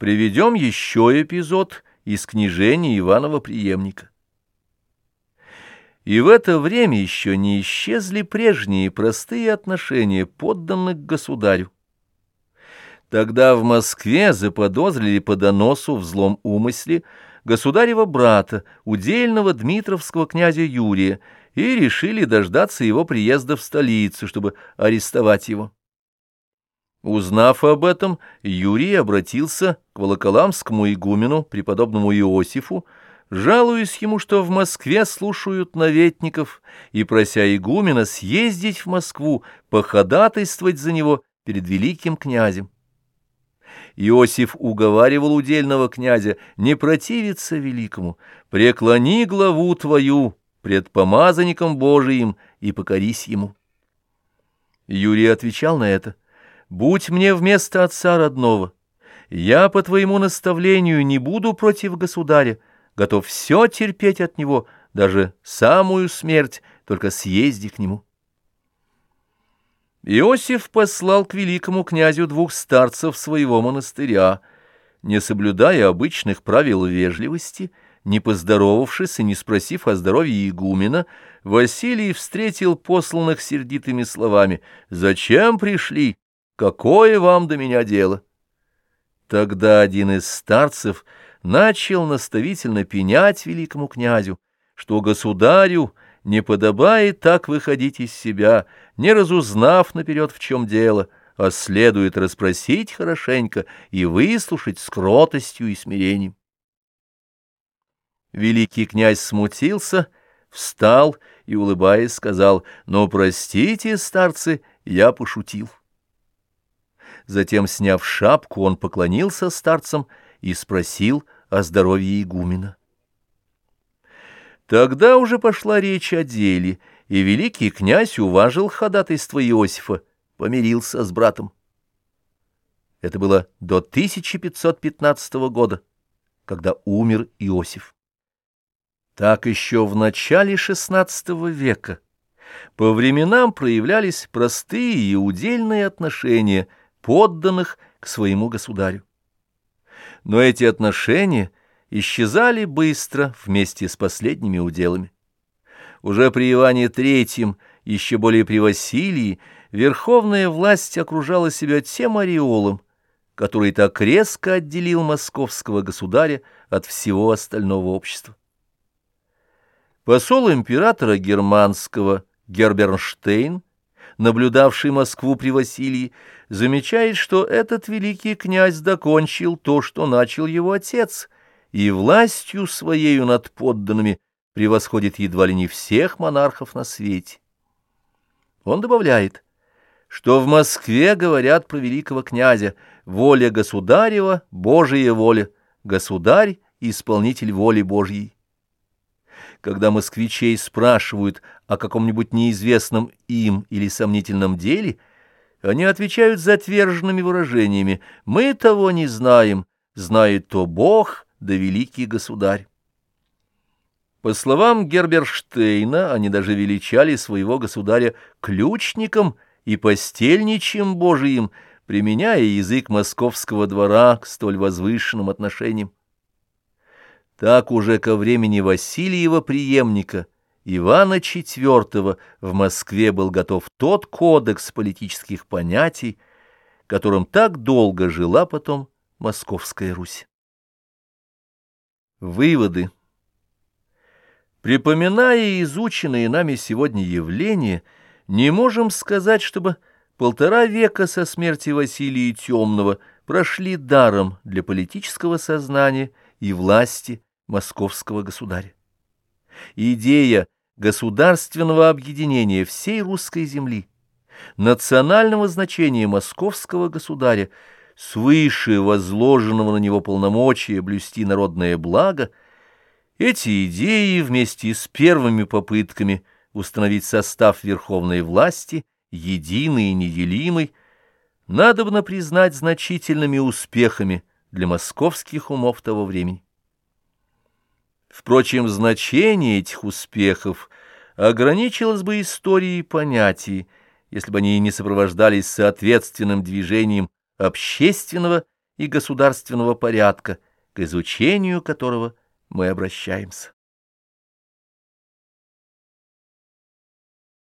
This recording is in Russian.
Приведем еще эпизод из книжения Иванова преемника. И в это время еще не исчезли прежние простые отношения подданных государю. Тогда в Москве заподозрили по доносу в злом умысле государева брата, удельного дмитровского князя Юрия, и решили дождаться его приезда в столицу, чтобы арестовать его. Узнав об этом, Юрий обратился к Волоколамскому игумену, преподобному Иосифу, жалуясь ему, что в Москве слушают наветников, и прося игумена съездить в Москву, походатайствовать за него перед великим князем. Иосиф уговаривал удельного князя не противиться великому, преклони главу твою пред помазанником Божиим и покорись ему. Юрий отвечал на это, «Будь мне вместо отца родного, я по твоему наставлению не буду против государя, готов все терпеть от него, даже самую смерть, только съезди к нему». Иосиф послал к великому князю двух старцев своего монастыря, не соблюдая обычных правил вежливости, не поздоровавшись и не спросив о здоровье игумена, Василий встретил посланных сердитыми словами «Зачем пришли? Какое вам до меня дело?» Тогда один из старцев начал наставительно пенять великому князю, что государю не подобает так выходить из себя, не разузнав наперед, в чем дело, а следует расспросить хорошенько и выслушать с кротостью и смирением. Великий князь смутился, встал и, улыбаясь, сказал, «Но простите, старцы, я пошутил». Затем, сняв шапку, он поклонился старцам и спросил о здоровье игумена. Тогда уже пошла речь о деле, и великий князь уважил ходатайство Иосифа, помирился с братом. Это было до 1515 года, когда умер Иосиф. Так еще в начале XVI века по временам проявлялись простые и удельные отношения подданных к своему государю. Но эти отношения – исчезали быстро вместе с последними уделами. Уже при Иване Третьем, еще более при Василии, верховная власть окружала себя тем ореолом, который так резко отделил московского государя от всего остального общества. Посол императора германского Гербернштейн, наблюдавший Москву при Василии, замечает, что этот великий князь докончил то, что начал его отец — и властью своею над подданными превосходит едва ли не всех монархов на свете. Он добавляет, что в Москве говорят про великого князя «воля государева, Божия воля, государь — исполнитель воли Божьей». Когда москвичей спрашивают о каком-нибудь неизвестном им или сомнительном деле, они отвечают затверженными выражениями «мы того не знаем, знает то Бог», да великий государь. По словам Герберштейна, они даже величали своего государя ключником и постельничем Божиим, применяя язык московского двора к столь возвышенным отношениям. Так уже ко времени Васильева преемника Ивана IV в Москве был готов тот кодекс политических понятий, которым так долго жила потом Московская Русь. Выводы. Припоминая изученные нами сегодня явления, не можем сказать, чтобы полтора века со смерти Василия Темного прошли даром для политического сознания и власти московского государя. Идея государственного объединения всей русской земли, национального значения московского государя – свыше возложенного на него полномочия блюсти народное благо, эти идеи вместе с первыми попытками установить состав верховной власти, единый и неделимый, надобно признать значительными успехами для московских умов того времени. Впрочем, значение этих успехов ограничилось бы историей понятий, если бы они не сопровождались соответственным движением общественного и государственного порядка, к изучению которого мы обращаемся.